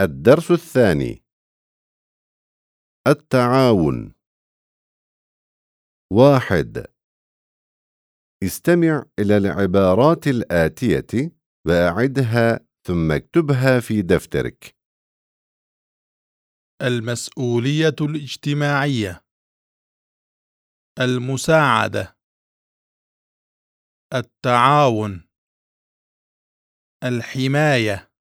الدرس الثاني. التعاون. واحد. استمع إلى العبارات الآتية وأعدها ثم اكتبها في دفترك. المسؤولية الاجتماعية. المساعدة. التعاون. الحماية.